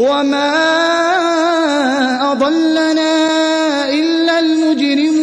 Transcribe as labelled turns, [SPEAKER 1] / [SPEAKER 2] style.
[SPEAKER 1] وما أضلنا إلا المجرمون